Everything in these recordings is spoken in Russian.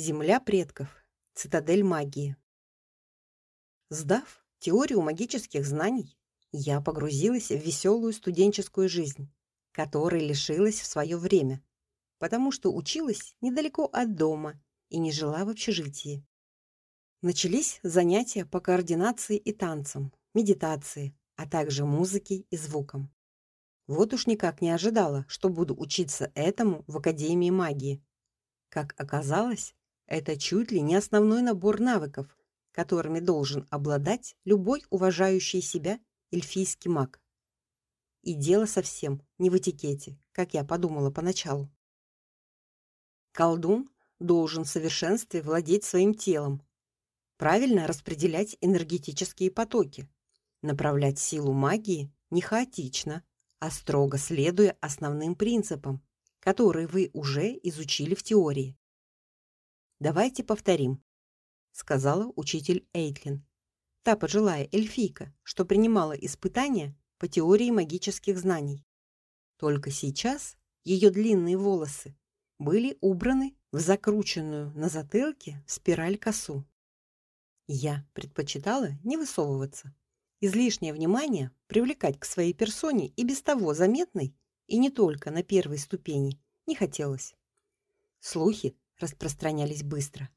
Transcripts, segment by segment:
Земля предков. Цитадель магии. Сдав теорию магических знаний, я погрузилась в веселую студенческую жизнь, которой лишилась в свое время, потому что училась недалеко от дома и не жила в общежитии. Начались занятия по координации и танцам, медитации, а также музыке и звукам. Вот уж никак не ожидала, что буду учиться этому в Академии магии. Как оказалось, это чуть ли не основной набор навыков, которыми должен обладать любой уважающий себя эльфийский маг. И дело совсем не в этикете, как я подумала поначалу. Колдун должен в совершенстве владеть своим телом, правильно распределять энергетические потоки, направлять силу магии не хаотично, а строго следуя основным принципам, которые вы уже изучили в теории. Давайте повторим, сказала учитель Эйтлин. Та пожилая эльфийка, что принимала испытания по теории магических знаний. Только сейчас ее длинные волосы были убраны в закрученную на затылке спираль косу. Я предпочитала не высовываться. Излишнее внимание привлекать к своей персоне и без того заметной, и не только на первой ступени, не хотелось. Слухи распространялись быстро.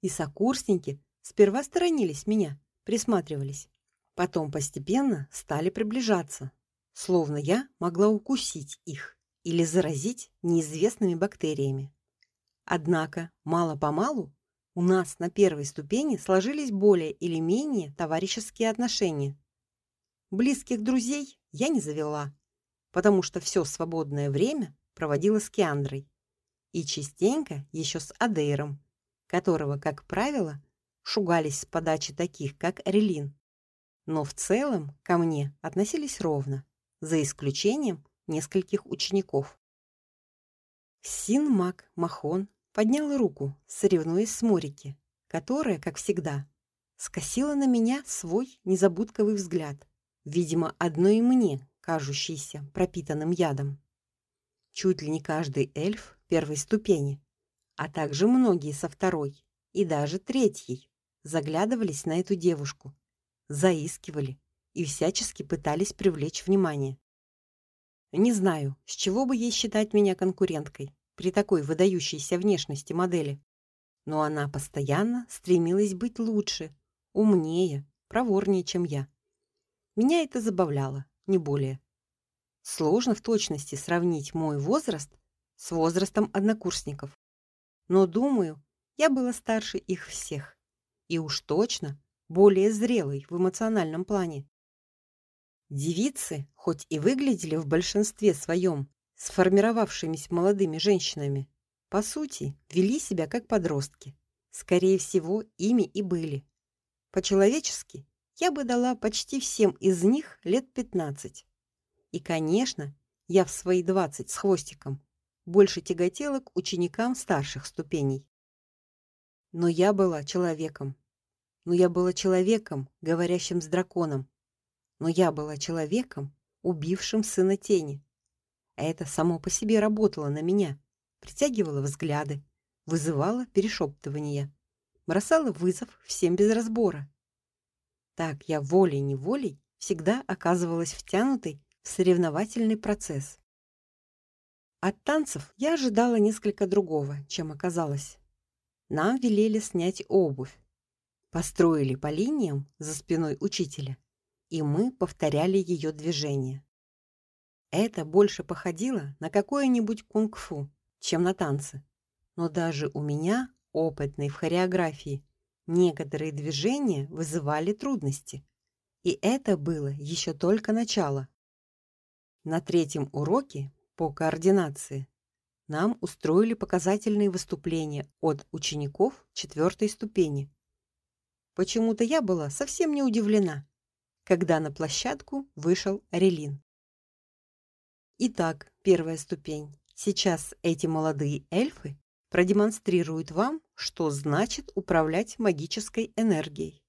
И сокурсники сперва сторонились меня, присматривались. Потом постепенно стали приближаться, словно я могла укусить их или заразить неизвестными бактериями. Однако мало-помалу у нас на первой ступени сложились более или менее товарищеские отношения. Близких друзей я не завела, потому что все свободное время проводила с Киандрой и частенько еще с Адейром, которого, как правило, шугались с подачи таких, как Релин. Но в целом ко мне относились ровно, за исключением нескольких учеников. Син Мак Махон поднял руку, соревнуясь с Морики, которая, как всегда, скосила на меня свой незабудковый взгляд, видимо, одной мне кажущийся пропитанным ядом. Чуть ли не каждый эльф первой ступени, а также многие со второй и даже третьей заглядывались на эту девушку, заискивали и всячески пытались привлечь внимание. Не знаю, с чего бы ей считать меня конкуренткой при такой выдающейся внешности модели, но она постоянно стремилась быть лучше, умнее, проворнее, чем я. Меня это забавляло, не более. Сложно в точности сравнить мой возраст с возрастом однокурсников. Но думаю, я была старше их всех, и уж точно более зрелой в эмоциональном плане. Девицы, хоть и выглядели в большинстве своем сформировавшимися молодыми женщинами, по сути, вели себя как подростки. Скорее всего, ими и были. По-человечески я бы дала почти всем из них лет 15. И, конечно, я в свои 20 с хвостиком больше тяготела к ученикам старших ступеней. Но я была человеком. Но я была человеком, говорящим с драконом. Но я была человеком, убившим сына тени. Это само по себе работало на меня, притягивало взгляды, вызывало перешептывания, бросало вызов всем без разбора. Так я волей-неволей всегда оказывалась втянутой в соревновательный процесс. От танцев я ожидала несколько другого, чем оказалось. Нам велели снять обувь. Построили по линиям за спиной учителя, и мы повторяли ее движения. Это больше походило на какое-нибудь кунг-фу, чем на танцы. Но даже у меня, опытной в хореографии, некоторые движения вызывали трудности. И это было еще только начало. На третьем уроке по координации нам устроили показательные выступления от учеников четвертой ступени. Почему-то я была совсем не удивлена, когда на площадку вышел Релин. Итак, первая ступень. Сейчас эти молодые эльфы продемонстрируют вам, что значит управлять магической энергией.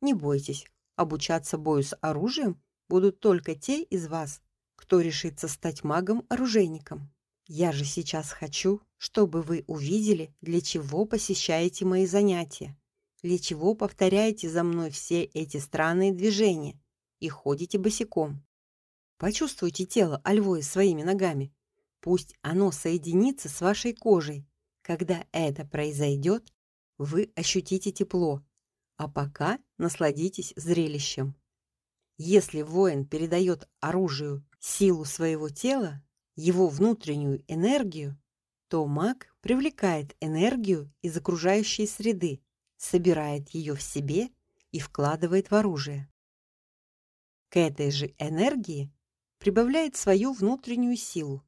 Не бойтесь, обучаться бою с оружием будут только те из вас, кто решится стать магом-оружейником. Я же сейчас хочу, чтобы вы увидели, для чего посещаете мои занятия, для чего повторяете за мной все эти странные движения и ходите босиком. Почувствуйте тело Альвои своими ногами. Пусть оно соединится с вашей кожей. Когда это произойдет, вы ощутите тепло, а пока насладитесь зрелищем. Если воин передает оружию силу своего тела, его внутреннюю энергию, то маг привлекает энергию из окружающей среды, собирает ее в себе и вкладывает в оружие. К этой же энергии прибавляет свою внутреннюю силу.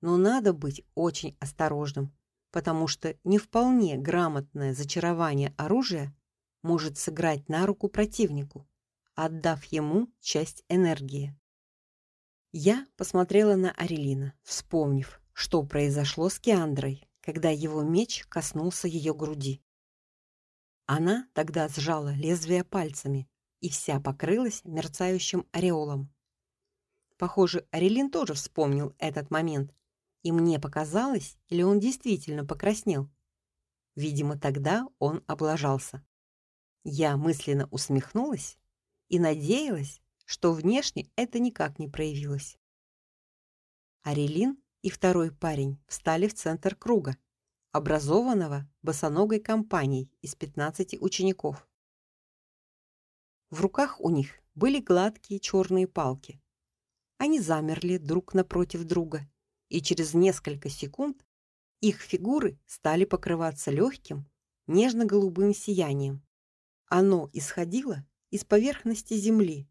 Но надо быть очень осторожным, потому что не вполне грамотное зачарование оружия может сыграть на руку противнику, отдав ему часть энергии. Я посмотрела на Арелина, вспомнив, что произошло с Киандрой, когда его меч коснулся ее груди. Она тогда сжала лезвие пальцами и вся покрылась мерцающим ореолом. Похоже, Арелин тоже вспомнил этот момент, и мне показалось, или он действительно покраснел. Видимо, тогда он облажался. Я мысленно усмехнулась и надеялась, что внешне это никак не проявилось. Арелин и второй парень встали в центр круга, образованного босоногой компанией из 15 учеников. В руках у них были гладкие черные палки. Они замерли друг напротив друга, и через несколько секунд их фигуры стали покрываться легким, нежно-голубым сиянием. Оно исходило из поверхности земли,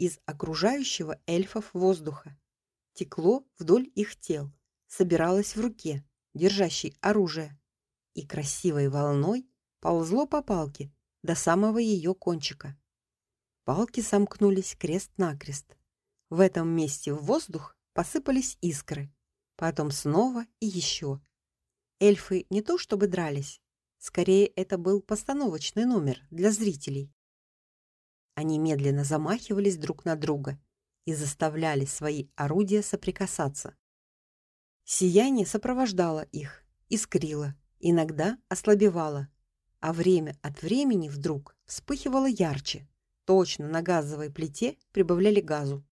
из окружающего эльфов воздуха. Текло вдоль их тел, собиралось в руке, держащей оружие, и красивой волной ползло по палке до самого ее кончика. Палки сомкнулись крест-накрест. В этом месте в воздух посыпались искры, потом снова и еще. Эльфы не то чтобы дрались, скорее это был постановочный номер для зрителей. Они медленно замахивались друг на друга и заставляли свои орудия соприкасаться. Сияние сопровождало их, искрило, иногда ослабевало, а время от времени вдруг вспыхивало ярче. Точно на газовой плите прибавляли газу.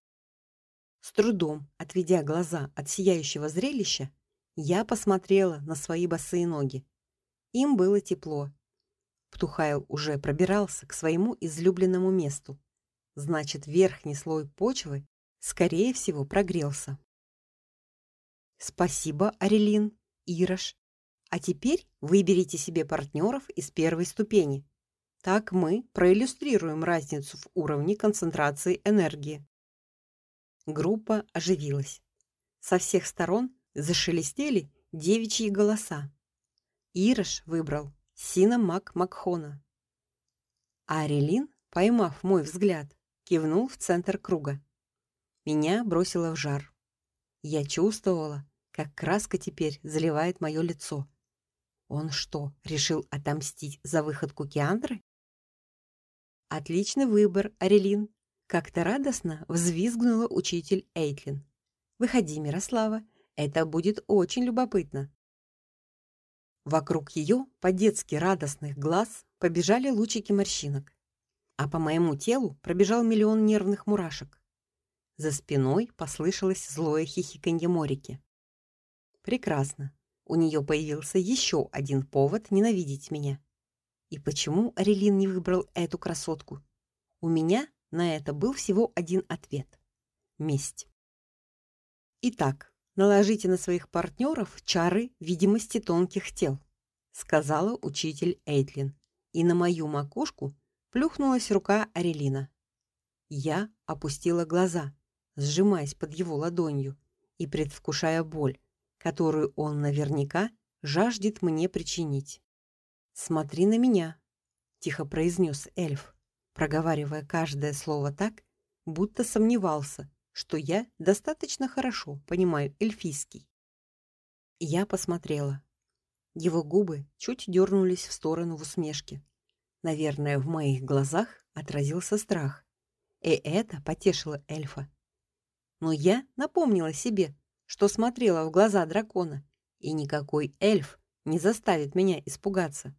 С трудом отведя глаза от сияющего зрелища, я посмотрела на свои босые ноги. Им было тепло, Птухайл уже пробирался к своему излюбленному месту. Значит, верхний слой почвы скорее всего прогрелся. Спасибо, Арелин, Ирош. А теперь выберите себе партнеров из первой ступени. Так мы проиллюстрируем разницу в уровне концентрации энергии. Группа оживилась. Со всех сторон зашелестели девичьи голоса. Ирош выбрал Сина Мак Макхона. Арелин, поймав мой взгляд, кивнул в центр круга. Меня бросило в жар. Я чувствовала, как краска теперь заливает мое лицо. Он что, решил отомстить за выходку Киандры? Отличный выбор, Арелин, как-то радостно взвизгнула учитель Эйтлин. Выходи, Мирослава, это будет очень любопытно. Вокруг ее по-детски радостных глаз побежали лучики морщинок, а по моему телу пробежал миллион нервных мурашек. За спиной послышалось злое хихиканье Морики. Прекрасно. У нее появился еще один повод ненавидеть меня. И почему Арелин не выбрал эту красотку? У меня на это был всего один ответ месть. Итак, Наложите на своих партнеров чары видимости тонких тел, сказала учитель Эйтлин, и на мою макушку плюхнулась рука Арелина. Я опустила глаза, сжимаясь под его ладонью и предвкушая боль, которую он наверняка жаждет мне причинить. Смотри на меня, тихо произнес эльф, проговаривая каждое слово так, будто сомневался, что я достаточно хорошо понимаю эльфийский. Я посмотрела. Его губы чуть дернулись в сторону в усмешке. Наверное, в моих глазах отразился страх, и это потешило эльфа. Но я напомнила себе, что смотрела в глаза дракона, и никакой эльф не заставит меня испугаться.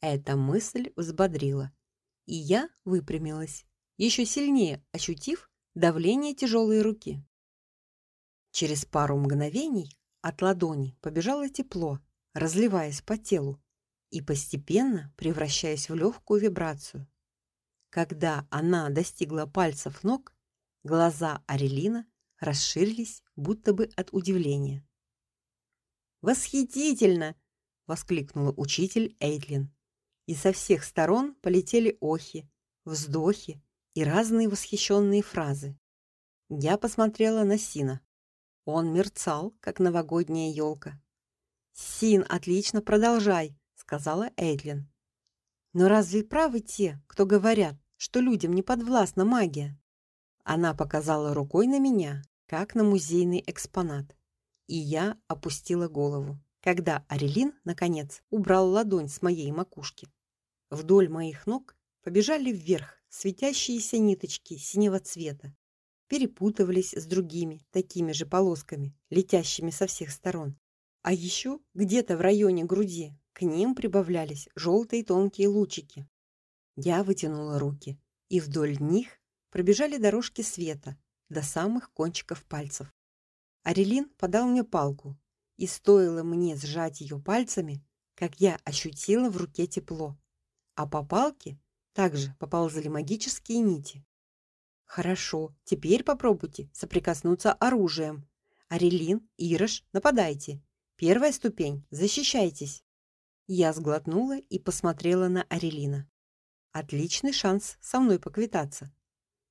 Эта мысль взбодрила, и я выпрямилась, еще сильнее ощутив давление тяжелой руки. Через пару мгновений от ладони побежало тепло, разливаясь по телу и постепенно превращаясь в легкую вибрацию. Когда она достигла пальцев ног, глаза Арелина расширились, будто бы от удивления. «Восхитительно!» — воскликнула учитель Эйтлин. И со всех сторон полетели охи, вздохи и разные восхищенные фразы. Я посмотрела на Сина. Он мерцал, как новогодняя елка. «Син, отлично, продолжай», — сказала Эйтлин. «Но разве правы те, кто говорят, что людям не подвластна магия?» Она показала рукой на меня, как на музейный экспонат и я опустила голову, когда Арелин наконец убрал ладонь с моей макушки. Вдоль моих ног побежали вверх светящиеся ниточки синего цвета, перепутывались с другими такими же полосками, летящими со всех сторон. А еще где-то в районе груди к ним прибавлялись желтые тонкие лучики. Я вытянула руки, и вдоль них пробежали дорожки света до самых кончиков пальцев. Арелин подал мне палку, и стоило мне сжать ее пальцами, как я ощутила в руке тепло. А по палке также поползли магические нити. Хорошо, теперь попробуйте соприкоснуться оружием. Арелин, Ирош, нападайте. Первая ступень защищайтесь. Я сглотнула и посмотрела на Арелина. Отличный шанс со мной поквитаться.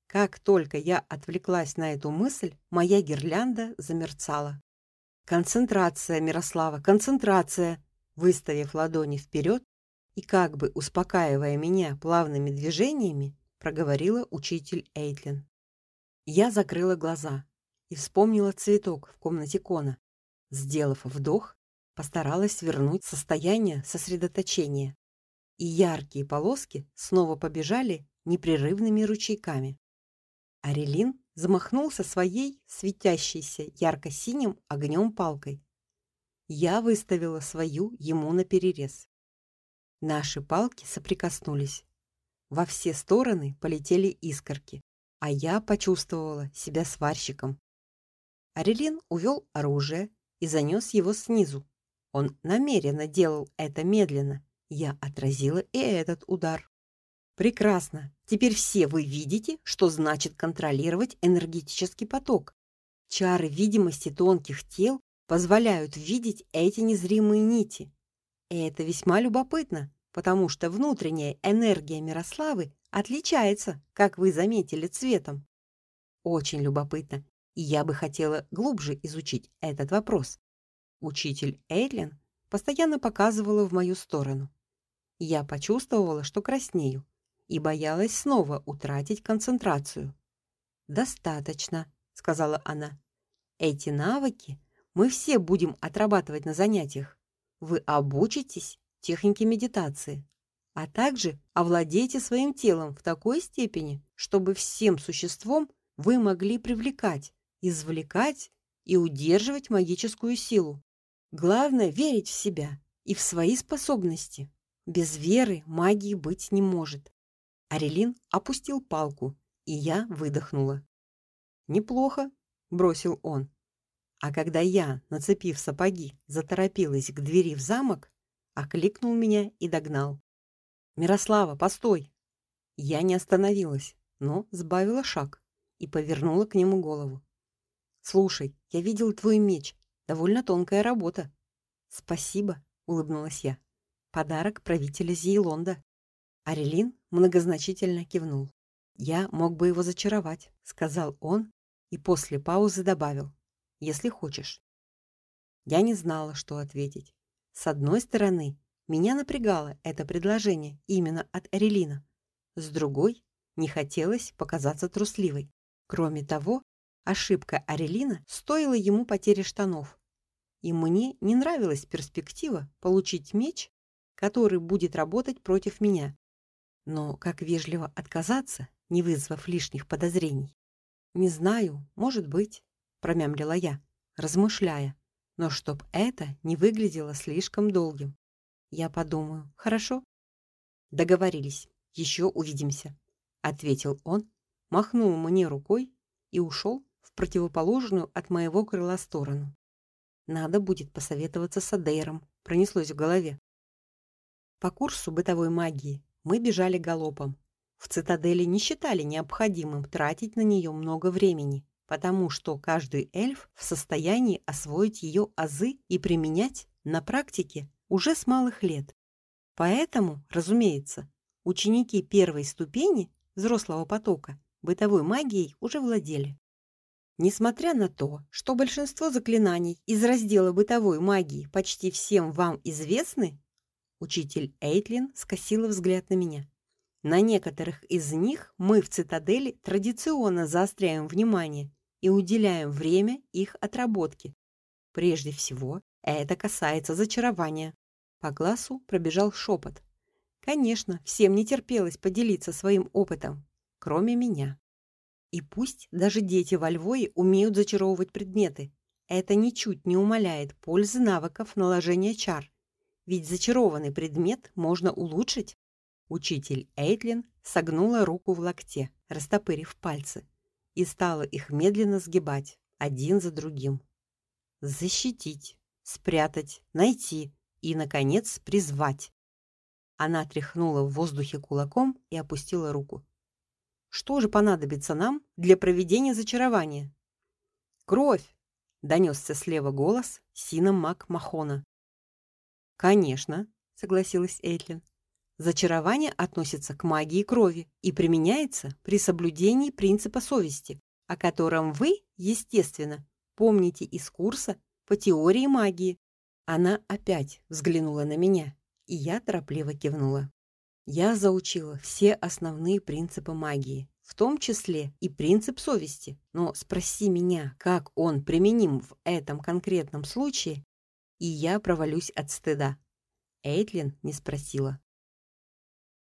Как только я отвлеклась на эту мысль, моя гирлянда замерцала. Концентрация, Мирослава, концентрация, выставив ладони вперед и как бы успокаивая меня плавными движениями, проговорила учитель Эйтлин. Я закрыла глаза и вспомнила цветок в комнате Кона. Сделав вдох, постаралась вернуть состояние сосредоточения. И яркие полоски снова побежали непрерывными ручейками. Арелин замахнулся своей светящейся ярко-синим огнем палкой. Я выставила свою ему на перерез. Наши палки соприкоснулись. Во все стороны полетели искорки, а я почувствовала себя сварщиком. Арелин увел оружие и занес его снизу. Он намеренно делал это медленно. Я отразила и этот удар. Прекрасно. Теперь все вы видите, что значит контролировать энергетический поток. Чары видимости тонких тел позволяют видеть эти незримые нити. И это весьма любопытно, потому что внутренняя энергия Мирославы отличается, как вы заметили, цветом. Очень любопытно, и я бы хотела глубже изучить этот вопрос. Учитель Эйлин постоянно показывала в мою сторону. Я почувствовала, что краснею и боялась снова утратить концентрацию. "Достаточно", сказала она. "Эти навыки мы все будем отрабатывать на занятиях. Вы обучитесь технике медитации, а также овладеете своим телом в такой степени, чтобы всем существом вы могли привлекать, извлекать и удерживать магическую силу. Главное верить в себя и в свои способности. Без веры магии быть не может. Арелин опустил палку, и я выдохнула. Неплохо, бросил он. А когда я, нацепив сапоги, заторопилась к двери в замок, окликнул меня и догнал. Мирослава, постой. Я не остановилась, но сбавила шаг и повернула к нему голову. Слушай, я видел твой меч. Довольно тонкая работа. Спасибо, улыбнулась я. Подарок правителя Зейлонда. Арелин многозначительно кивнул. Я мог бы его зачаровать, сказал он и после паузы добавил: если хочешь. Я не знала, что ответить. С одной стороны, меня напрягало это предложение именно от Арелина. С другой, не хотелось показаться трусливой. Кроме того, ошибка Арелина стоила ему потери штанов. И мне не нравилась перспектива получить меч, который будет работать против меня. Но как вежливо отказаться, не вызвав лишних подозрений? Не знаю, может быть, промямлила я. размышляя, но чтоб это не выглядело слишком долгим. Я подумаю. Хорошо? Договорились. Еще увидимся, ответил он, махнул мне рукой и ушел в противоположную от моего крыла сторону. Надо будет посоветоваться с Адейром, пронеслось в голове. По курсу бытовой магии мы бежали галопом. В цитадели не считали необходимым тратить на нее много времени, потому что каждый эльф в состоянии освоить ее азы и применять на практике уже с малых лет. Поэтому, разумеется, ученики первой ступени взрослого потока бытовой магией уже владели. Несмотря на то, что большинство заклинаний из раздела бытовой магии почти всем вам известны, учитель Эйтлин скосила взгляд на меня. На некоторых из них мы в цитадели традиционно заостряем внимание и уделяем время их отработке. Прежде всего, это касается зачарования. По классу пробежал шепот. Конечно, всем не терпелось поделиться своим опытом, кроме меня. И пусть даже дети во Львове умеют зачаровывать предметы, это ничуть не умаляет пользы навыков наложения чар. Ведь зачарованный предмет можно улучшить. Учитель Эйтлин согнула руку в локте, растопырив пальцы, и стала их медленно сгибать, один за другим. Защитить, спрятать, найти и наконец призвать. Она тряхнула в воздухе кулаком и опустила руку. Что же понадобится нам для проведения зачарования? Кровь, донесся слева голос Сина Мак Махона. Конечно, согласилась Эйтлин. Зачарование относится к магии крови и применяется при соблюдении принципа совести, о котором вы, естественно, помните из курса по теории магии. Она опять взглянула на меня, и я торопливо кивнула. Я заучила все основные принципы магии, в том числе и принцип совести. Но спроси меня, как он применим в этом конкретном случае, и я провалюсь от стыда. Эйтлин не спросила.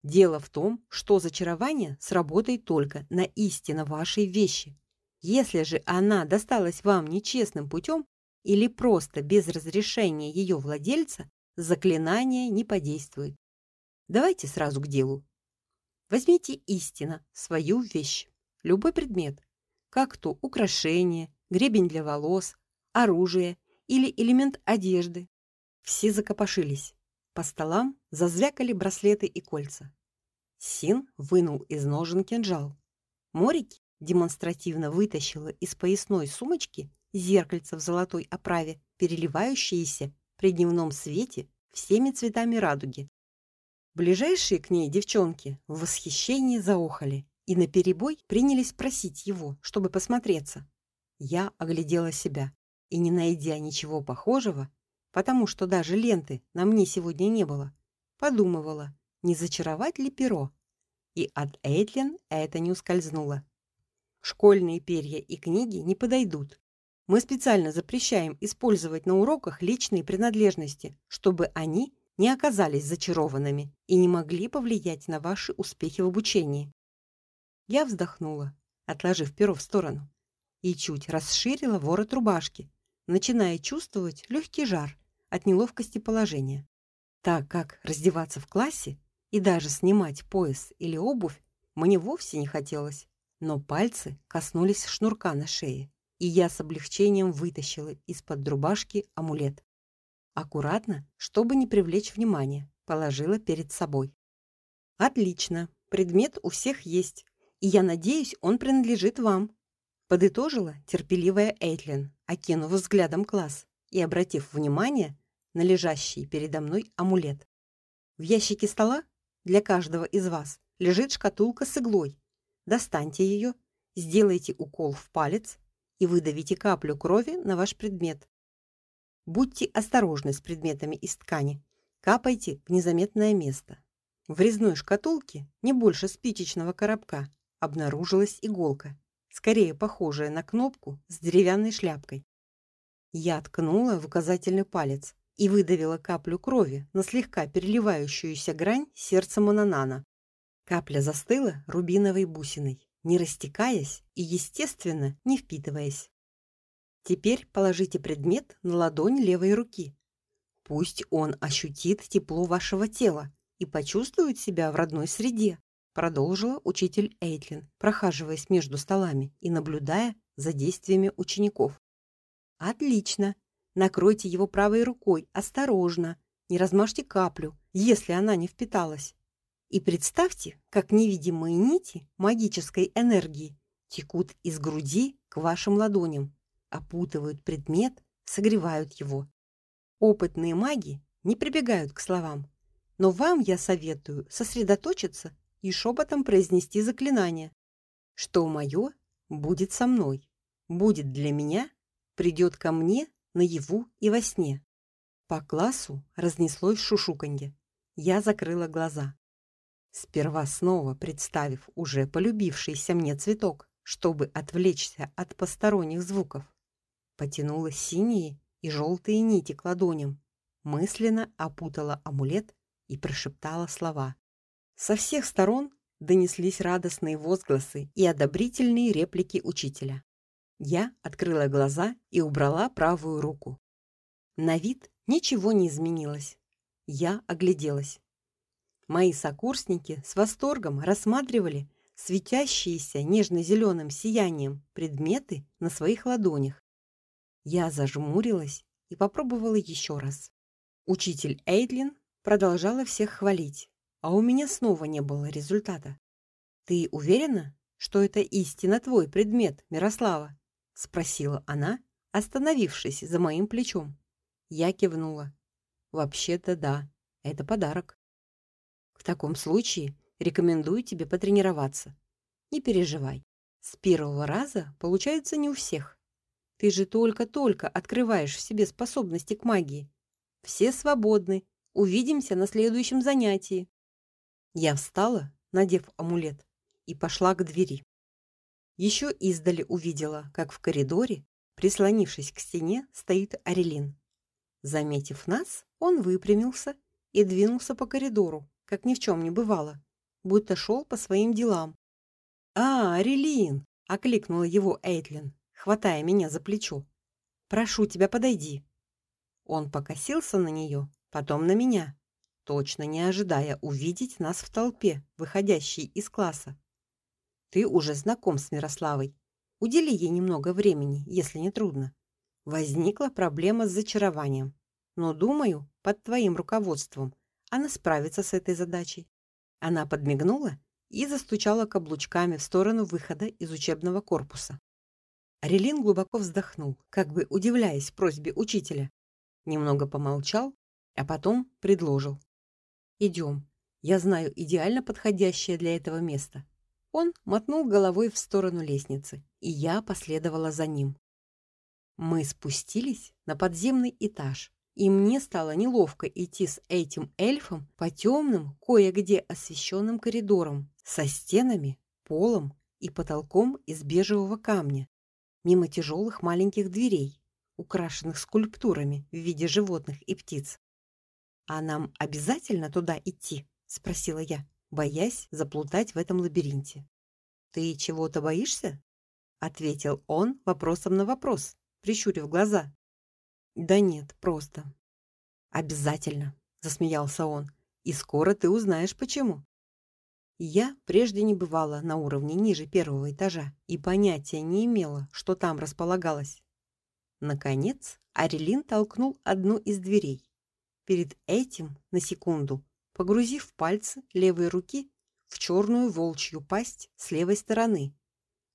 Дело в том, что зачарование сработает только на истинно вашей вещи. Если же она досталась вам нечестным путем или просто без разрешения ее владельца, заклинание не подействует. Давайте сразу к делу. Возьмите истинно свою вещь, любой предмет, как то украшение, гребень для волос, оружие или элемент одежды. Все закопошились. По столам зазвякали браслеты и кольца. Син вынул из ножен кинжал. Морики демонстративно вытащила из поясной сумочки зеркальце в золотой оправе, переливающееся при дневном свете всеми цветами радуги. Ближайшие к ней девчонки в восхищении заохали и наперебой принялись просить его, чтобы посмотреться. Я оглядела себя и, не найдя ничего похожего, потому что даже ленты на мне сегодня не было. Подумывала, не зачаровать ли перо. И от Эйтлин это не ускользнуло. Школьные перья и книги не подойдут. Мы специально запрещаем использовать на уроках личные принадлежности, чтобы они не оказались зачарованными и не могли повлиять на ваши успехи в обучении. Я вздохнула, отложив перо в сторону, и чуть расширила ворот рубашки, начиная чувствовать легкий жар, от неловкости положения, так как раздеваться в классе и даже снимать пояс или обувь мне вовсе не хотелось. Но пальцы коснулись шнурка на шее, и я с облегчением вытащила из-под рубашки амулет. Аккуратно, чтобы не привлечь внимания, положила перед собой. Отлично. Предмет у всех есть, и я надеюсь, он принадлежит вам, подытожила терпеливая Эйтлин, окинув взглядом класс и обратив внимание на лежащий передо мной амулет. В ящике стола для каждого из вас лежит шкатулка с иглой. Достаньте ее, сделайте укол в палец и выдавите каплю крови на ваш предмет. Будьте осторожны с предметами из ткани. Капайте в незаметное место. В резной шкатулке, не больше спичечного коробка, обнаружилась иголка, скорее похожая на кнопку с деревянной шляпкой. Я ткнула в указательный палец и выдавила каплю крови на слегка переливающуюся грань сердца Мононана. Капля застыла рубиновой бусиной, не растекаясь и, естественно, не впитываясь. Теперь положите предмет на ладонь левой руки. Пусть он ощутит тепло вашего тела и почувствует себя в родной среде, продолжила учитель Эйтлин, прохаживаясь между столами и наблюдая за действиями учеников. Отлично. Накройте его правой рукой, осторожно. Не размажьте каплю, если она не впиталась. И представьте, как невидимые нити магической энергии текут из груди к вашим ладоням, опутывают предмет, согревают его. Опытные маги не прибегают к словам, но вам я советую сосредоточиться и шепотом произнести заклинание, что мое будет со мной, будет для меня, придет ко мне наяву и во сне. По классу разнеслось шушуканье. Я закрыла глаза. Сперва снова представив уже полюбившийся мне цветок, чтобы отвлечься от посторонних звуков, потянула синие и желтые нити к ладоням, мысленно опутала амулет и прошептала слова. Со всех сторон донеслись радостные возгласы и одобрительные реплики учителя. Я открыла глаза и убрала правую руку. На вид ничего не изменилось. Я огляделась. Мои сокурсники с восторгом рассматривали светящиеся нежно зеленым сиянием предметы на своих ладонях. Я зажмурилась и попробовала еще раз. Учитель Эйдлин продолжала всех хвалить, а у меня снова не было результата. Ты уверена, что это истинно твой предмет, Мирослава? Спросила она, остановившись за моим плечом. Я кивнула. Вообще-то да, это подарок. В таком случае рекомендую тебе потренироваться. Не переживай. С первого раза получается не у всех. Ты же только-только открываешь в себе способности к магии. Все свободны. Увидимся на следующем занятии. Я встала, надев амулет, и пошла к двери. Еще издали увидела, как в коридоре, прислонившись к стене, стоит Арелин. Заметив нас, он выпрямился и двинулся по коридору, как ни в чем не бывало, будто шел по своим делам. "А, Арелин!" окликнула его Эйтлин хватая меня за плечо. Прошу тебя, подойди. Он покосился на нее, потом на меня, точно не ожидая увидеть нас в толпе, выходящей из класса. Ты уже знаком с Мирославой. Удели ей немного времени, если не трудно. Возникла проблема с зачарованием, но думаю, под твоим руководством она справится с этой задачей. Она подмигнула и застучала каблучками в сторону выхода из учебного корпуса. Арелин глубоко вздохнул, как бы удивляясь просьбе учителя. Немного помолчал, а потом предложил: «Идем. Я знаю идеально подходящее для этого место". Он мотнул головой в сторону лестницы, и я последовала за ним. Мы спустились на подземный этаж, и мне стало неловко идти с этим эльфом по темным, кое-где освещенным коридорам со стенами, полом и потолком из бежевого камня мимо тяжелых маленьких дверей, украшенных скульптурами в виде животных и птиц. А нам обязательно туда идти, спросила я, боясь заплутать в этом лабиринте. Ты чего-то боишься? ответил он вопросом на вопрос, прищурив глаза. Да нет, просто. Обязательно, засмеялся он. И скоро ты узнаешь почему. Я прежде не бывала на уровне ниже первого этажа и понятия не имела, что там располагалось. Наконец, Арелин толкнул одну из дверей. Перед этим, на секунду, погрузив пальцы левой руки в черную волчью пасть с левой стороны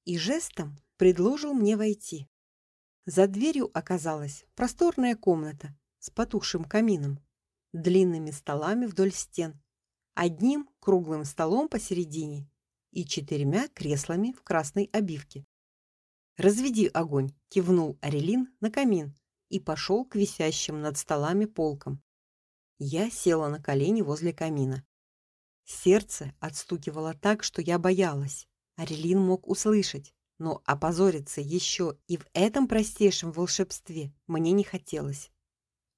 и жестом предложил мне войти. За дверью оказалась просторная комната с потухшим камином, длинными столами вдоль стен одним круглым столом посередине и четырьмя креслами в красной обивке. Разведи огонь, кивнул Арелин на камин и пошел к висящим над столами полкам. Я села на колени возле камина. Сердце отстукивало так, что я боялась. Арелин мог услышать, но опозориться еще и в этом простейшем волшебстве мне не хотелось.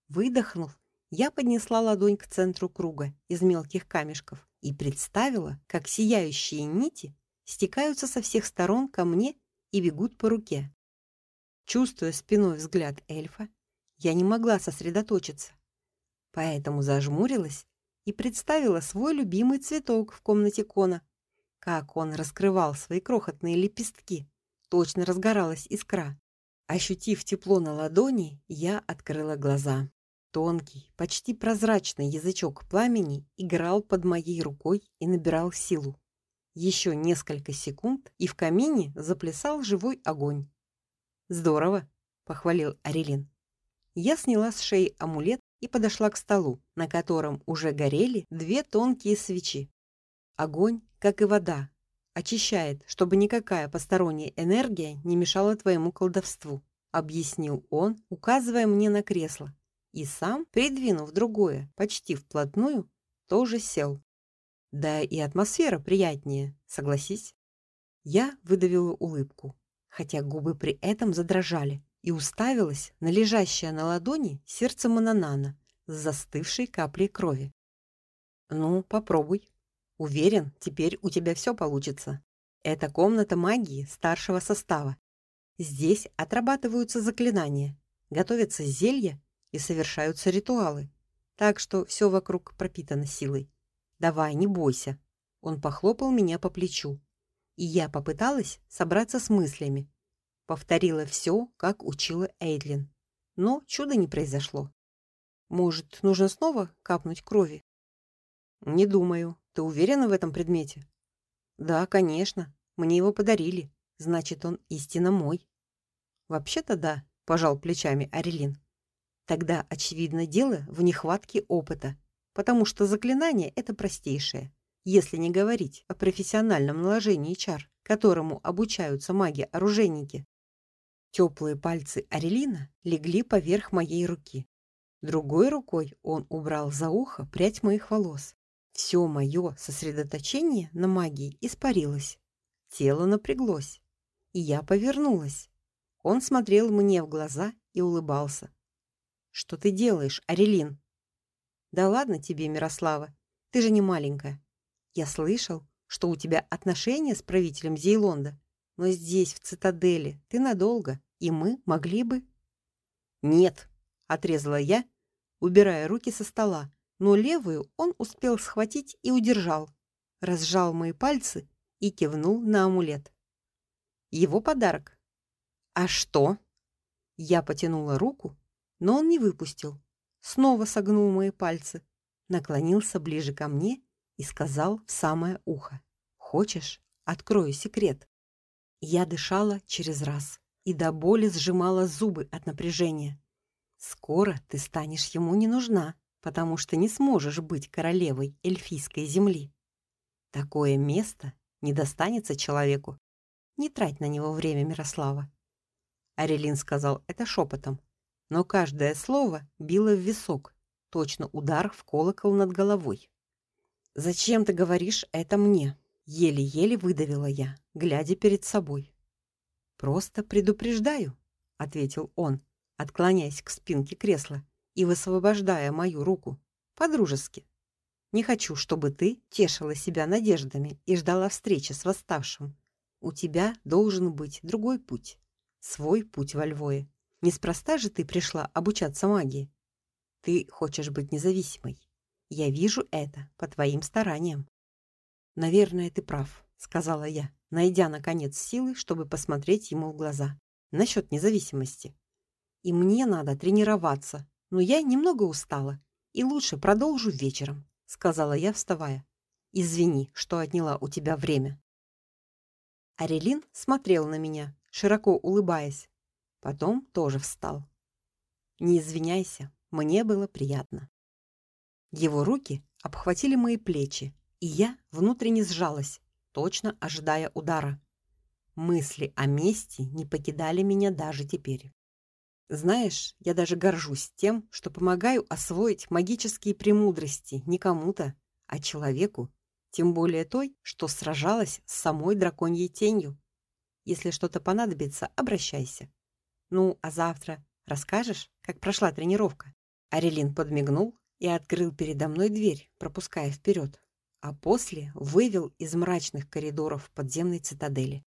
Выдохнув, я поднесла ладонь к центру круга из мелких камешков и представила, как сияющие нити стекаются со всех сторон ко мне и бегут по руке. Чувствуя спиной взгляд эльфа, я не могла сосредоточиться. Поэтому зажмурилась и представила свой любимый цветок в комнате Кона. Как он раскрывал свои крохотные лепестки, точно разгоралась искра. Ощутив тепло на ладони, я открыла глаза. Тонкий, почти прозрачный язычок пламени играл под моей рукой и набирал силу. Еще несколько секунд, и в камине заплясал живой огонь. Здорово, похвалил Арелин. Я сняла с шеи амулет и подошла к столу, на котором уже горели две тонкие свечи. Огонь, как и вода, очищает, чтобы никакая посторонняя энергия не мешала твоему колдовству, объяснил он, указывая мне на кресло, и сам, придвинув другое, почти вплотную, тоже сел. Да и атмосфера приятнее, согласись. Я выдавила улыбку, хотя губы при этом задрожали, и уставилась на лежащее на ладони сердце Мананана с застывшей каплей крови. Ну, попробуй. Уверен, теперь у тебя все получится. Это комната магии старшего состава. Здесь отрабатываются заклинания, готовятся зелья и совершаются ритуалы. Так что все вокруг пропитано силой. Давай, не бойся. Он похлопал меня по плечу, и я попыталась собраться с мыслями. Повторила все, как учила Эйдлин. Но чуда не произошло. Может, нужно снова капнуть крови? Не думаю. Ты уверена в этом предмете? Да, конечно. Мне его подарили. Значит, он истинно мой. Вообще-то да, пожал плечами Арелин. Тогда очевидно дело в нехватке опыта, потому что заклинание это простейшее, если не говорить о профессиональном наложении чар, которому обучаются маги-оружейники. Теплые пальцы Арелина легли поверх моей руки. Другой рукой он убрал за ухо прядь моих волос. Все мое сосредоточение на магии испарилось. Тело напряглось, и я повернулась. Он смотрел мне в глаза и улыбался. Что ты делаешь, Арелин? Да ладно тебе, Мирослава. Ты же не маленькая. Я слышал, что у тебя отношения с правителем Зейлонда, но здесь, в цитадели, ты надолго, и мы могли бы Нет, отрезала я, убирая руки со стола, но левую он успел схватить и удержал. Разжал мои пальцы и кивнул на амулет. Его подарок. А что? Я потянула руку но он не выпустил. Снова согнул мои пальцы, наклонился ближе ко мне и сказал в самое ухо: "Хочешь, открою секрет?" Я дышала через раз и до боли сжимала зубы от напряжения. Скоро ты станешь ему не нужна, потому что не сможешь быть королевой эльфийской земли. Такое место не достанется человеку. Не трать на него время, Мирослава. Арелин сказал это шепотом, но каждое слово било в висок, точно удар в колокол над головой. Зачем ты говоришь это мне? Еле-еле выдавила я, глядя перед собой. Просто предупреждаю, ответил он, отклоняясь к спинке кресла и высвобождая мою руку по-дружески. Не хочу, чтобы ты тешила себя надеждами и ждала встречи с восставшим. У тебя должен быть другой путь, свой путь во Львове. Неспроста же ты пришла обучаться магии. Ты хочешь быть независимой. Я вижу это по твоим стараниям. Наверное, ты прав, сказала я, найдя наконец силы, чтобы посмотреть ему в глаза. Насчет независимости. И мне надо тренироваться, но я немного устала, и лучше продолжу вечером, сказала я, вставая. Извини, что отняла у тебя время. Арелин смотрел на меня, широко улыбаясь, Потом тоже встал. Не извиняйся, мне было приятно. Его руки обхватили мои плечи, и я внутренне сжалась, точно ожидая удара. Мысли о мести не покидали меня даже теперь. Знаешь, я даже горжусь тем, что помогаю освоить магические премудрости не кому-то, а человеку, тем более той, что сражалась с самой драконьей тенью. Если что-то понадобится, обращайся. Ну, а завтра расскажешь, как прошла тренировка? Арелин подмигнул и открыл передо мной дверь, пропуская вперед, а после вывел из мрачных коридоров подземной цитадели.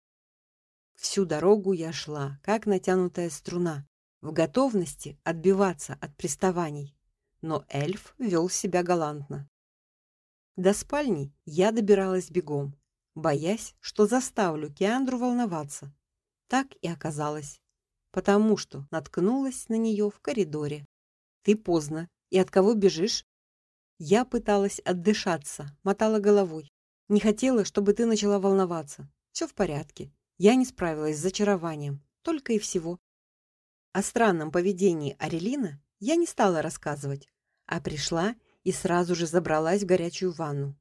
Всю дорогу я шла, как натянутая струна, в готовности отбиваться от приставаний. Но эльф вел себя галантно. До спальни я добиралась бегом, боясь, что заставлю Киандру волноваться. Так и оказалось, потому что наткнулась на нее в коридоре. Ты поздно. И от кого бежишь? Я пыталась отдышаться, мотала головой. Не хотела, чтобы ты начала волноваться. Все в порядке. Я не справилась с зачарованием, только и всего. О странном поведении Арелина я не стала рассказывать, а пришла и сразу же забралась в горячую ванну.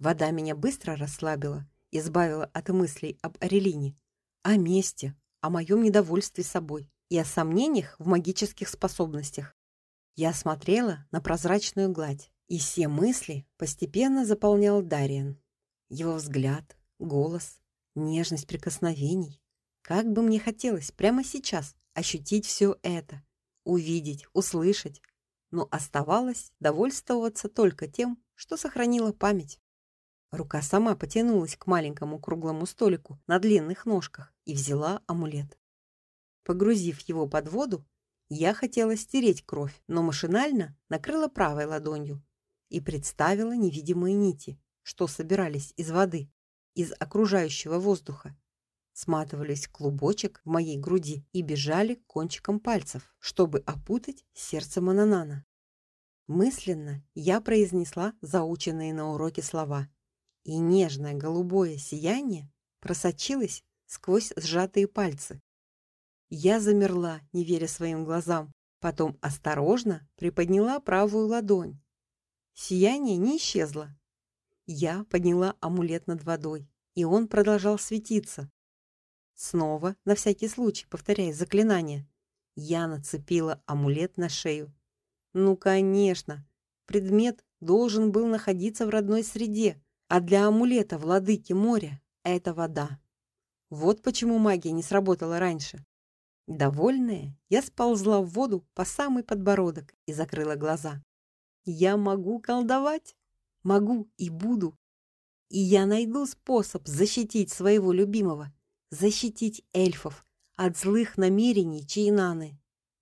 Вода меня быстро расслабила, избавила от мыслей об Арелине, о месте, о моем недовольстве собой и о сомнениях в магических способностях. Я смотрела на прозрачную гладь, и все мысли постепенно заполнял Дариан. Его взгляд, голос, нежность прикосновений. Как бы мне хотелось прямо сейчас ощутить все это, увидеть, услышать, но оставалось довольствоваться только тем, что сохранила память. Рука сама потянулась к маленькому круглому столику на длинных ножках и взяла амулет. Погрузив его под воду, я хотела стереть кровь, но машинально накрыла правой ладонью и представила невидимые нити, что собирались из воды из окружающего воздуха, сматывались клубочек в моей груди и бежали кончиком пальцев, чтобы опутать сердце Мананана. Мысленно я произнесла заученные на уроке слова, и нежное голубое сияние просочилось сквозь сжатые пальцы. Я замерла, не веря своим глазам, потом осторожно приподняла правую ладонь. Сияние не исчезло, я подняла амулет над водой, и он продолжал светиться. Снова, на всякий случай, повторяя заклинание, я нацепила амулет на шею. Ну, конечно, предмет должен был находиться в родной среде, а для амулета владыки моря это вода. Вот почему магия не сработала раньше. Довольная, я сползла в воду по самый подбородок и закрыла глаза. Я могу колдовать. Могу и буду. И я найду способ защитить своего любимого, защитить эльфов от злых намерений Чейнаны.